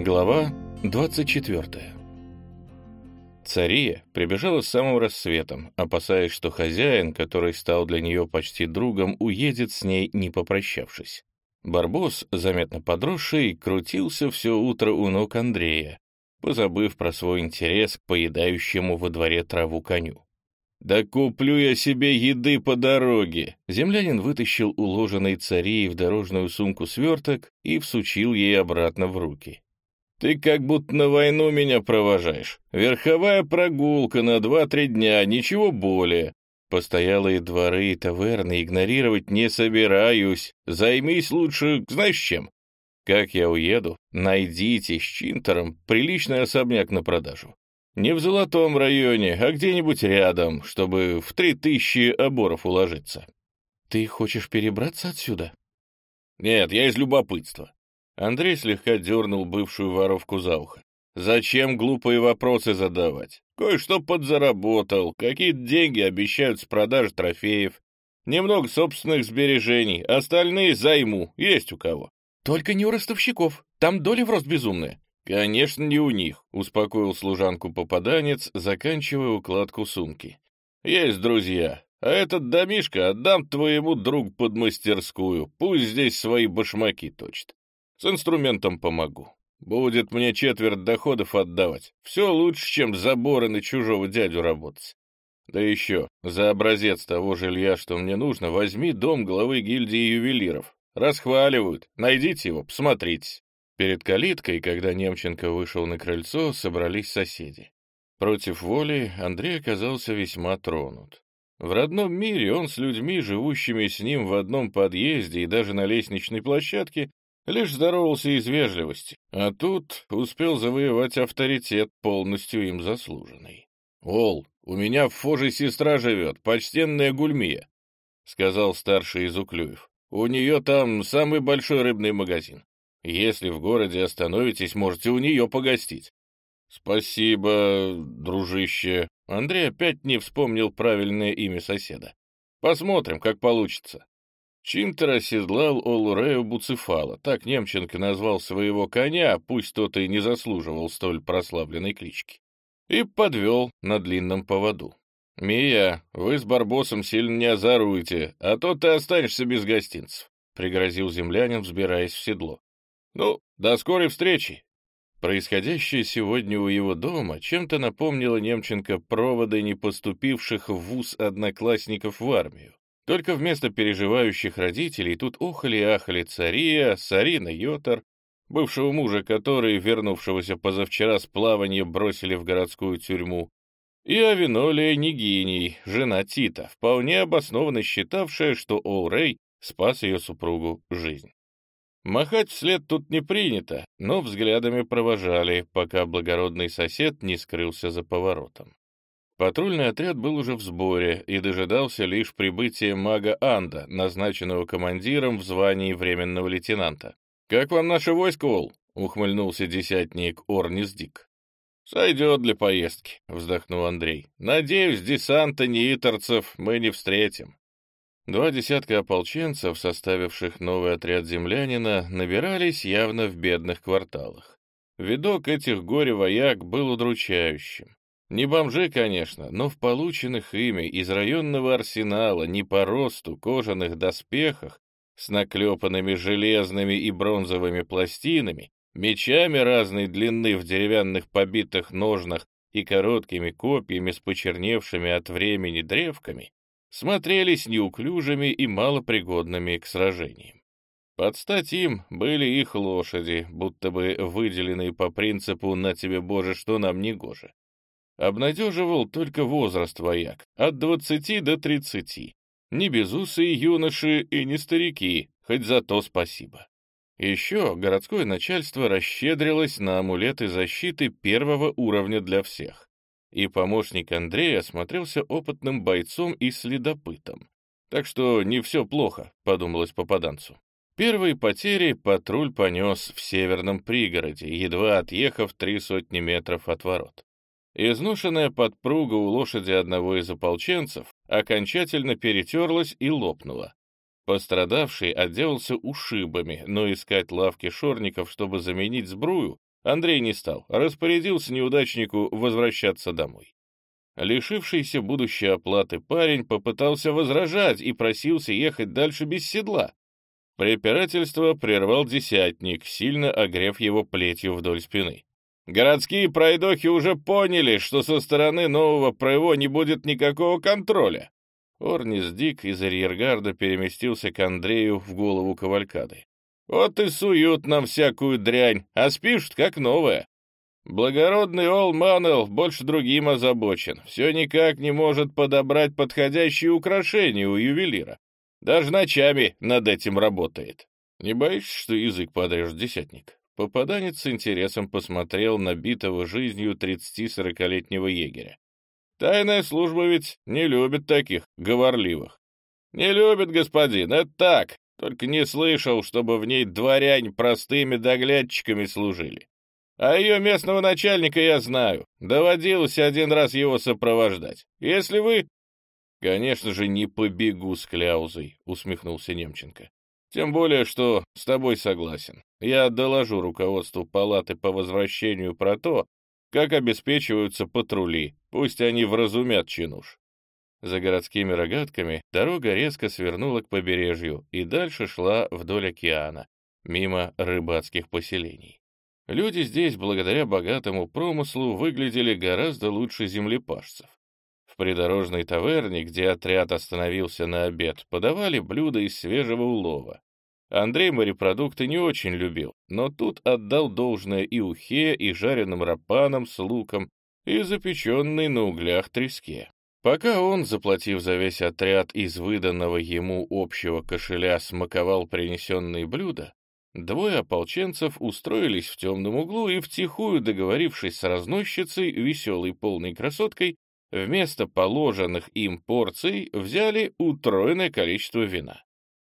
Глава 24 Цария прибежала с самым рассветом, опасаясь, что хозяин, который стал для нее почти другом, уедет с ней, не попрощавшись. Барбос, заметно подросший, крутился все утро у ног Андрея, позабыв про свой интерес к поедающему во дворе траву коню. «Да куплю я себе еды по дороге!» Землянин вытащил уложенный царей в дорожную сумку сверток и всучил ей обратно в руки. «Ты как будто на войну меня провожаешь. Верховая прогулка на два-три дня, ничего более. Постоялые дворы и таверны игнорировать не собираюсь. Займись лучше, знаешь чем? Как я уеду, найдите с Чинтером приличный особняк на продажу. Не в золотом районе, а где-нибудь рядом, чтобы в три тысячи оборов уложиться. Ты хочешь перебраться отсюда? Нет, я из любопытства. Андрей слегка дернул бывшую воровку за ухо. Зачем глупые вопросы задавать? Кое-что подзаработал, какие-то деньги обещают с продажи трофеев. Немного собственных сбережений, остальные займу, есть у кого. Только не у ростовщиков, там доля в рост безумная. «Конечно, не у них», — успокоил служанку попаданец, заканчивая укладку сумки. «Есть друзья, а этот домишко отдам твоему другу под мастерскую, пусть здесь свои башмаки точит. С инструментом помогу. Будет мне четверть доходов отдавать. Все лучше, чем заборы на чужого дядю работать. Да еще, за образец того жилья, что мне нужно, возьми дом главы гильдии ювелиров. Расхваливают, найдите его, посмотрите. Перед калиткой, когда Немченко вышел на крыльцо, собрались соседи. Против воли Андрей оказался весьма тронут. В родном мире он с людьми, живущими с ним в одном подъезде и даже на лестничной площадке, лишь здоровался из вежливости, а тут успел завоевать авторитет, полностью им заслуженный. «Ол, у меня в Фоже сестра живет, почтенная Гульмия», — сказал старший из Уклюев. «У нее там самый большой рыбный магазин. Если в городе остановитесь, можете у нее погостить. Спасибо, дружище. Андрей опять не вспомнил правильное имя соседа. Посмотрим, как получится. Чинтер оседлал Олурею Буцефала, так Немченко назвал своего коня, пусть тот и не заслуживал столь прославленной клички, и подвел на длинном поводу. «Мия, вы с Барбосом сильно не озоруете, а то ты останешься без гостинцев», — пригрозил землянин, взбираясь в седло. Ну, до скорой встречи. Происходящее сегодня у его дома чем-то напомнило Немченко проводы не поступивших в вуз одноклассников в армию. Только вместо переживающих родителей тут охали и ахали цария, Сарина Йотар, бывшего мужа, который, вернувшегося позавчера с плавания, бросили в городскую тюрьму, и Авинолия Нигиний, жена Тита, вполне обоснованно считавшая, что Оурей спас ее супругу жизнь. Махать вслед тут не принято, но взглядами провожали, пока благородный сосед не скрылся за поворотом. Патрульный отряд был уже в сборе и дожидался лишь прибытия мага Анда, назначенного командиром в звании временного лейтенанта. «Как вам наше войско, Ол?» — ухмыльнулся десятник Орнис Дик. «Сойдет для поездки», — вздохнул Андрей. «Надеюсь, десанта неиторцев мы не встретим. Два десятка ополченцев, составивших новый отряд землянина, набирались явно в бедных кварталах. Видок этих горе-вояк был удручающим. Не бомжи, конечно, но в полученных ими из районного арсенала не по росту кожаных доспехах с наклепанными железными и бронзовыми пластинами, мечами разной длины в деревянных побитых ножнах и короткими копьями с почерневшими от времени древками, смотрелись неуклюжими и малопригодными к сражениям. Под стать им были их лошади, будто бы выделенные по принципу «на тебе, Боже, что нам не гоже». Обнадеживал только возраст вояк, от двадцати до тридцати. Не безусые юноши и не старики, хоть за то спасибо. Еще городское начальство расщедрилось на амулеты защиты первого уровня для всех и помощник Андрея смотрелся опытным бойцом и следопытом. Так что не все плохо, подумалось попаданцу. Первые потери патруль понес в северном пригороде, едва отъехав три сотни метров от ворот. Изношенная подпруга у лошади одного из ополченцев окончательно перетерлась и лопнула. Пострадавший отделался ушибами, но искать лавки шорников, чтобы заменить сбрую, Андрей не стал, распорядился неудачнику возвращаться домой. Лишившийся будущей оплаты парень попытался возражать и просился ехать дальше без седла. Препирательство прервал десятник, сильно огрев его плетью вдоль спины. Городские пройдохи уже поняли, что со стороны нового проево не будет никакого контроля. Орнис Дик из арьергарда переместился к Андрею в голову кавалькады. «Вот и суют нам всякую дрянь, а спишут как новая. Благородный Ол Маннелл больше другим озабочен. Все никак не может подобрать подходящие украшения у ювелира. Даже ночами над этим работает. Не боишься, что язык подрежет десятник?» Попаданец с интересом посмотрел на битого жизнью 30-40-летнего егеря. Тайная служба ведь не любит таких говорливых. Не любит, господин, это так, только не слышал, чтобы в ней дворянь простыми доглядчиками служили. А ее местного начальника я знаю. Доводилось один раз его сопровождать. Если вы... Конечно же, не побегу с кляузой, усмехнулся Немченко. Тем более, что с тобой согласен. Я доложу руководству палаты по возвращению про то, как обеспечиваются патрули, пусть они вразумят чинуш. За городскими рогатками дорога резко свернула к побережью и дальше шла вдоль океана, мимо рыбацких поселений. Люди здесь, благодаря богатому промыслу, выглядели гораздо лучше землепашцев. В придорожной таверне, где отряд остановился на обед, подавали блюда из свежего улова. Андрей морепродукты не очень любил, но тут отдал должное и ухе, и жареным рапанам с луком, и запеченной на углях треске. Пока он, заплатив за весь отряд из выданного ему общего кошеля, смаковал принесенные блюда, двое ополченцев устроились в темном углу и, втихую договорившись с разносчицей, веселой полной красоткой, вместо положенных им порций взяли утроенное количество вина.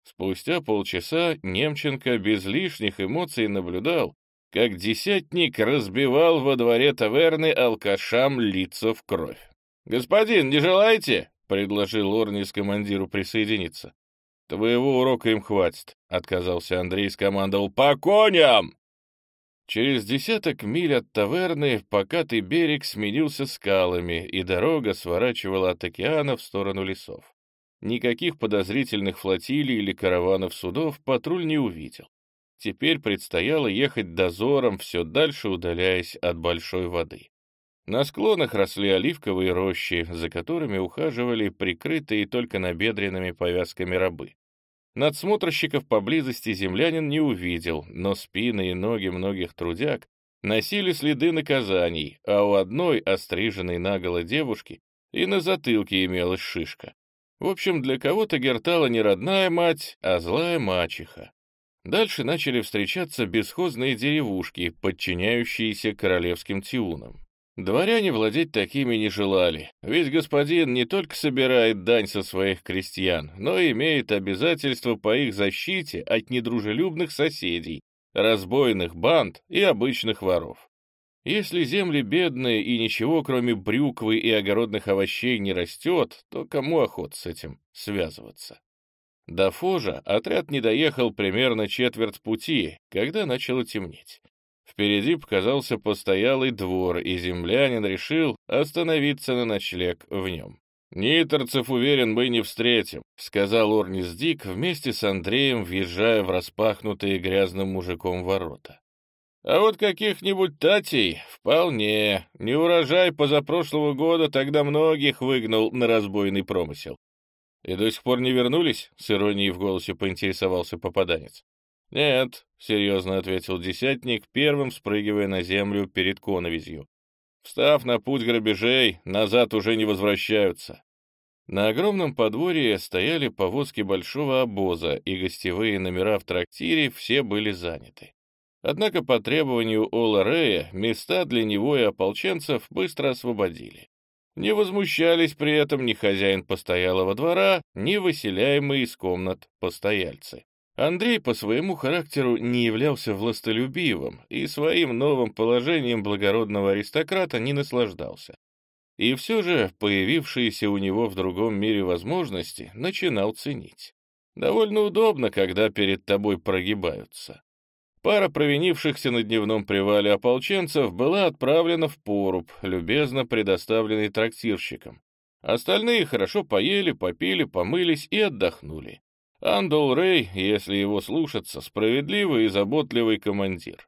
Спустя полчаса Немченко без лишних эмоций наблюдал, как десятник разбивал во дворе таверны алкашам лица в кровь. «Господин, не желаете?» — предложил Орнис командиру присоединиться. «Твоего урока им хватит», — отказался Андрей, скомандовал «По коням!» Через десяток миль от таверны покатый берег сменился скалами, и дорога сворачивала от океана в сторону лесов. Никаких подозрительных флотилий или караванов судов патруль не увидел. Теперь предстояло ехать дозором, все дальше удаляясь от большой воды. На склонах росли оливковые рощи, за которыми ухаживали прикрытые только набедренными повязками рабы. Надсмотрщиков поблизости землянин не увидел, но спины и ноги многих трудяг носили следы наказаний, а у одной, остриженной наголо девушки, и на затылке имелась шишка. В общем, для кого-то Гертала не родная мать, а злая мачеха. Дальше начали встречаться бесхозные деревушки, подчиняющиеся королевским тиунам. Дворяне владеть такими не желали, ведь господин не только собирает дань со своих крестьян, но и имеет обязательства по их защите от недружелюбных соседей, разбойных банд и обычных воров. Если земли бедные и ничего, кроме брюквы и огородных овощей, не растет, то кому охот с этим связываться? До Фожа отряд не доехал примерно четверть пути, когда начало темнеть. Впереди показался постоялый двор, и землянин решил остановиться на ночлег в нем. «Ниторцев, уверен, мы не встретим», — сказал Орнис Дик вместе с Андреем, въезжая в распахнутые грязным мужиком ворота. А вот каких-нибудь татей вполне. Не урожай позапрошлого года тогда многих выгнал на разбойный промысел. И до сих пор не вернулись? С иронией в голосе поинтересовался попаданец. Нет, серьезно ответил десятник, первым спрыгивая на землю перед коновизью. Встав на путь грабежей, назад уже не возвращаются. На огромном подворье стояли повозки большого обоза, и гостевые номера в трактире все были заняты. Однако по требованию Ола Рея места для него и ополченцев быстро освободили. Не возмущались при этом ни хозяин постоялого двора, ни выселяемые из комнат постояльцы. Андрей по своему характеру не являлся властолюбивым и своим новым положением благородного аристократа не наслаждался. И все же появившиеся у него в другом мире возможности начинал ценить. Довольно удобно, когда перед тобой прогибаются. Пара провинившихся на дневном привале ополченцев была отправлена в поруб, любезно предоставленный трактирщиком. Остальные хорошо поели, попили, помылись и отдохнули. Андол Рэй, если его слушаться, справедливый и заботливый командир.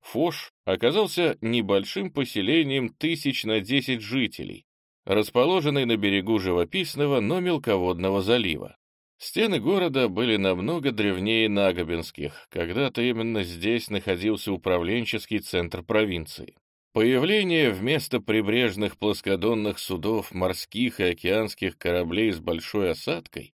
Фош оказался небольшим поселением тысяч на десять жителей, расположенный на берегу живописного, но мелководного залива. Стены города были намного древнее Нагобинских, когда-то именно здесь находился управленческий центр провинции. Появление вместо прибрежных плоскодонных судов морских и океанских кораблей с большой осадкой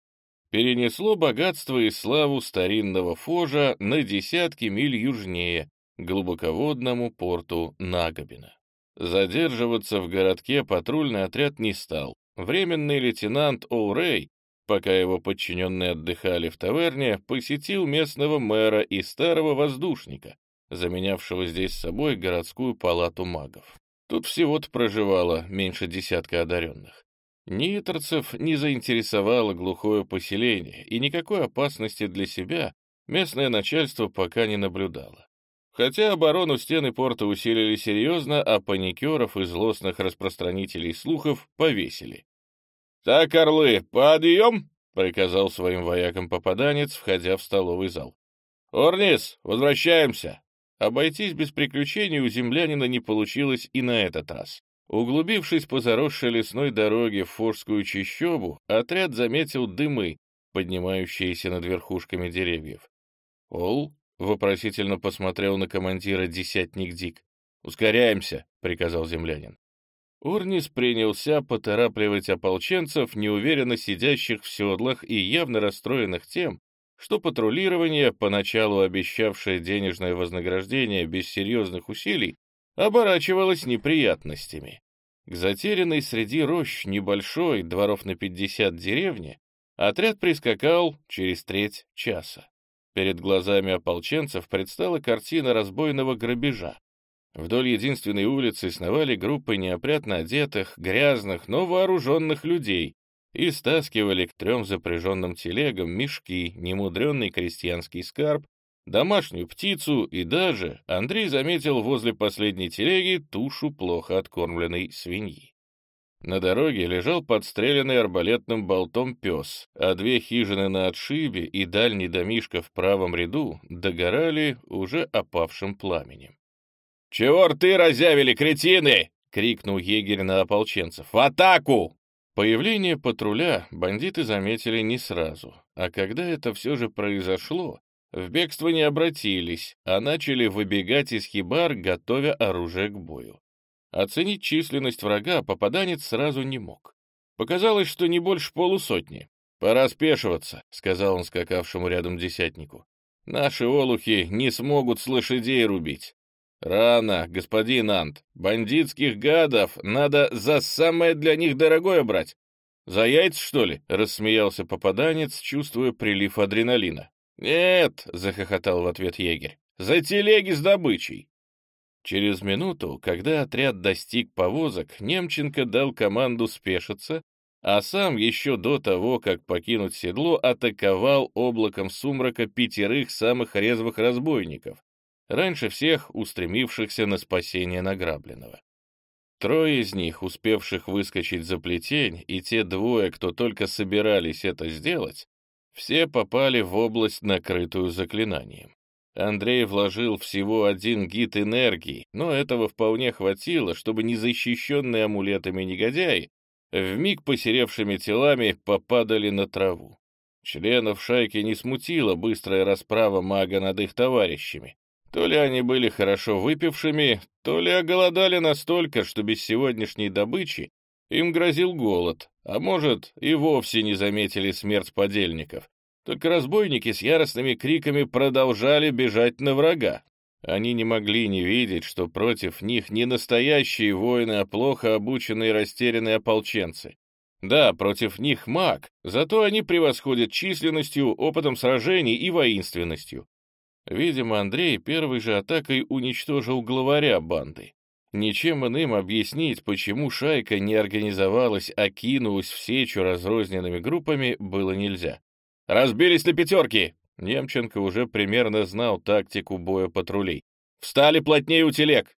перенесло богатство и славу старинного Фожа на десятки миль южнее, к глубоководному порту Нагобина. Задерживаться в городке патрульный отряд не стал. Временный лейтенант О'Рей Пока его подчиненные отдыхали в таверне, посетил местного мэра и старого воздушника, заменявшего здесь собой городскую палату магов. Тут всего-то проживало меньше десятка одаренных. Нитерцев не заинтересовало глухое поселение, и никакой опасности для себя местное начальство пока не наблюдало. Хотя оборону стены порта усилили серьезно, а паникеров и злостных распространителей слухов повесили. «Так, орлы, подъем!» — приказал своим воякам попаданец, входя в столовый зал. «Орнис, возвращаемся!» Обойтись без приключений у землянина не получилось и на этот раз. Углубившись по заросшей лесной дороге в Форскую чащобу, отряд заметил дымы, поднимающиеся над верхушками деревьев. «Ол?» — вопросительно посмотрел на командира десятник Дик. «Ускоряемся», — приказал землянин. Урнис принялся поторапливать ополченцев, неуверенно сидящих в седлах и явно расстроенных тем, что патрулирование, поначалу обещавшее денежное вознаграждение без серьезных усилий, оборачивалось неприятностями. К затерянной среди рощ небольшой, дворов на 50 деревни, отряд прискакал через треть часа. Перед глазами ополченцев предстала картина разбойного грабежа. Вдоль единственной улицы сновали группы неопрятно одетых, грязных, но вооруженных людей и стаскивали к трем запряженным телегам мешки, немудренный крестьянский скарб, домашнюю птицу и даже, Андрей заметил возле последней телеги тушу плохо откормленной свиньи. На дороге лежал подстреленный арбалетным болтом пес, а две хижины на отшибе и дальний домишко в правом ряду догорали уже опавшим пламенем. «Чего рты разявили, кретины?» — крикнул егерь на ополченцев. «В атаку!» Появление патруля бандиты заметили не сразу, а когда это все же произошло, в бегство не обратились, а начали выбегать из хибар, готовя оружие к бою. Оценить численность врага попаданец сразу не мог. Показалось, что не больше полусотни. «Пора спешиваться», — сказал он скакавшему рядом десятнику. «Наши олухи не смогут с лошадей рубить. «Рано, господин Ант. Бандитских гадов надо за самое для них дорогое брать. За яйца, что ли?» — рассмеялся попаданец, чувствуя прилив адреналина. «Нет», — захохотал в ответ егерь, — «за телеги с добычей». Через минуту, когда отряд достиг повозок, Немченко дал команду спешиться, а сам еще до того, как покинуть седло, атаковал облаком сумрака пятерых самых резвых разбойников, раньше всех устремившихся на спасение награбленного. Трое из них, успевших выскочить за плетень, и те двое, кто только собирались это сделать, все попали в область, накрытую заклинанием. Андрей вложил всего один гид энергии, но этого вполне хватило, чтобы незащищенные амулетами негодяи вмиг посеревшими телами попадали на траву. Членов шайки не смутила быстрая расправа мага над их товарищами. То ли они были хорошо выпившими, то ли оголодали настолько, что без сегодняшней добычи им грозил голод, а может, и вовсе не заметили смерть подельников. Только разбойники с яростными криками продолжали бежать на врага. Они не могли не видеть, что против них не настоящие воины, а плохо обученные растерянные ополченцы. Да, против них маг, зато они превосходят численностью, опытом сражений и воинственностью. Видимо, Андрей первой же атакой уничтожил главаря банды. Ничем иным объяснить, почему шайка не организовалась, а кинулась в сечу разрозненными группами, было нельзя. «Разбились на пятерки! Немченко уже примерно знал тактику боя патрулей. «Встали плотнее у телег!»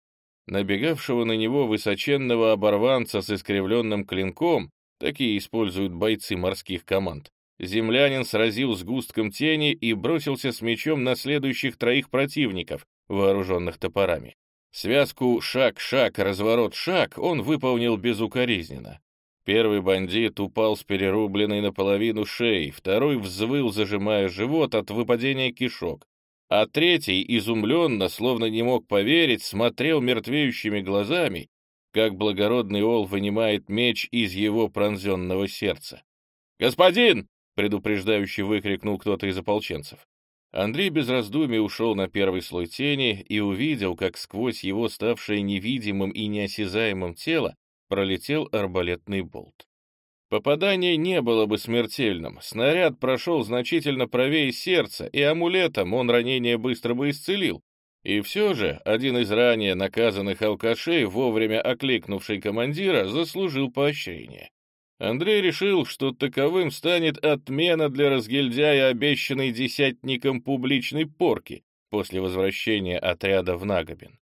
Набегавшего на него высоченного оборванца с искривленным клинком, такие используют бойцы морских команд, землянин сразил сгустком тени и бросился с мечом на следующих троих противников, вооруженных топорами. Связку «шаг-шаг, разворот-шаг» он выполнил безукоризненно. Первый бандит упал с перерубленной наполовину шеей, второй взвыл, зажимая живот от выпадения кишок, а третий, изумленно, словно не мог поверить, смотрел мертвеющими глазами, как благородный ол вынимает меч из его пронзенного сердца. «Господин!» — предупреждающе выкрикнул кто-то из ополченцев. Андрей без раздумий ушел на первый слой тени и увидел, как сквозь его ставшее невидимым и неосязаемым тело пролетел арбалетный болт. Попадание не было бы смертельным, снаряд прошел значительно правее сердца, и амулетом он ранение быстро бы исцелил. И все же один из ранее наказанных алкашей, вовремя окликнувший командира, заслужил поощрение. Андрей решил, что таковым станет отмена для разгильдяя, обещанной десятником публичной порки после возвращения отряда в Нагобин.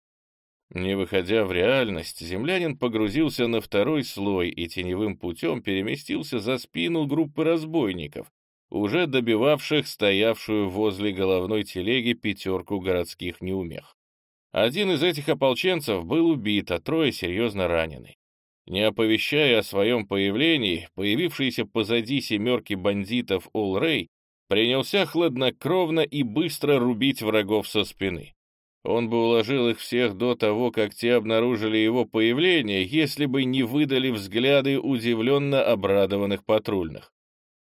Не выходя в реальность, землянин погрузился на второй слой и теневым путем переместился за спину группы разбойников, уже добивавших стоявшую возле головной телеги пятерку городских неумех. Один из этих ополченцев был убит, а трое серьезно ранены. Не оповещая о своем появлении, появившийся позади семерки бандитов Ол Рэй принялся хладнокровно и быстро рубить врагов со спины. Он бы уложил их всех до того, как те обнаружили его появление, если бы не выдали взгляды удивленно обрадованных патрульных.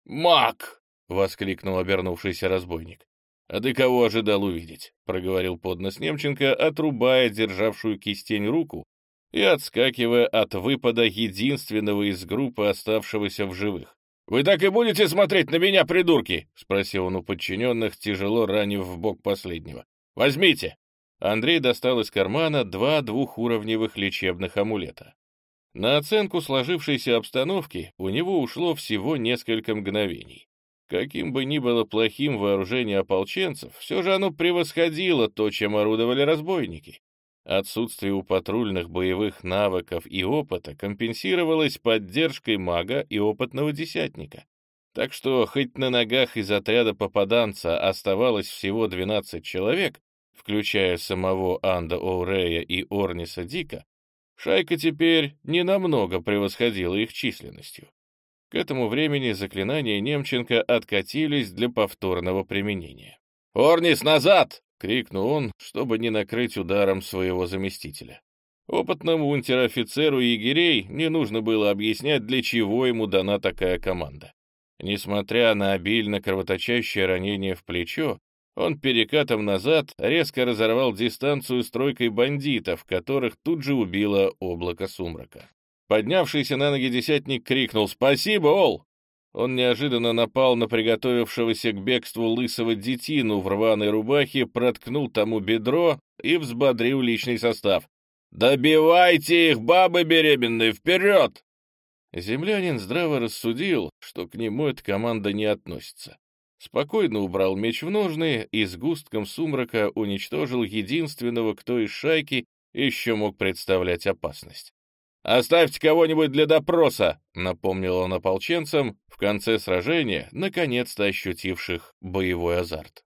«Мак!» — воскликнул обернувшийся разбойник. «А ты кого ожидал увидеть?» — проговорил поднос Немченко, отрубая державшую кистень руку и отскакивая от выпада единственного из группы, оставшегося в живых. «Вы так и будете смотреть на меня, придурки?» — спросил он у подчиненных, тяжело ранив в бок последнего. «Возьмите!» Андрей достал из кармана два двухуровневых лечебных амулета. На оценку сложившейся обстановки у него ушло всего несколько мгновений. Каким бы ни было плохим вооружение ополченцев, все же оно превосходило то, чем орудовали разбойники. Отсутствие у патрульных боевых навыков и опыта компенсировалось поддержкой мага и опытного десятника. Так что, хоть на ногах из отряда попаданца оставалось всего 12 человек, включая самого Анда Оурея и Орниса Дика, шайка теперь ненамного превосходила их численностью. К этому времени заклинания Немченко откатились для повторного применения. «Орнис, назад!» — крикнул он, чтобы не накрыть ударом своего заместителя. Опытному унтер-офицеру егерей не нужно было объяснять, для чего ему дана такая команда. Несмотря на обильно кровоточащее ранение в плечо, он перекатом назад резко разорвал дистанцию с тройкой бандитов, которых тут же убило облако сумрака. Поднявшийся на ноги десятник крикнул «Спасибо, Ол!» Он неожиданно напал на приготовившегося к бегству лысого детину в рваной рубахе, проткнул тому бедро и взбодрил личный состав. «Добивайте их, бабы беременные, вперед!» Землянин здраво рассудил, что к нему эта команда не относится. Спокойно убрал меч в ножны и с густком сумрака уничтожил единственного, кто из шайки еще мог представлять опасность. «Оставьте кого-нибудь для допроса», — напомнил он ополченцам в конце сражения, наконец-то ощутивших боевой азарт.